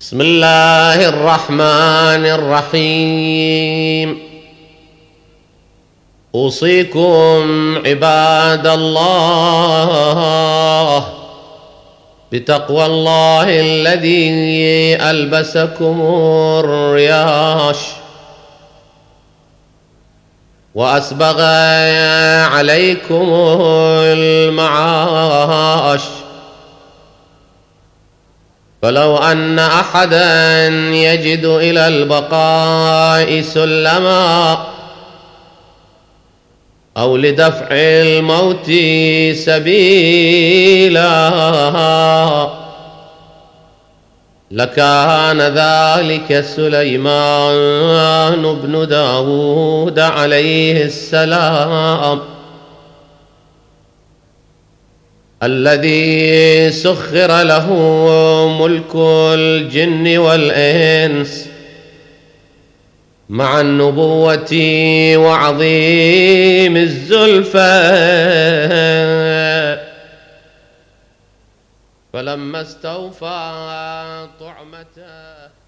بسم الله الرحمن الرحيم. أوصيكم عباد الله بتقوى الله الذي ألبسكم الرياش وأسبغ عليكم المعاش. فلو أن احدا يجد إلى البقاء سلما أو لدفع الموت سبيلا لكان ذلك سليمان بن داود عليه السلام. الذي سخر له ملك الجن والإنس مع النبوة وعظيم الزلفى. فلما استوفى طعمته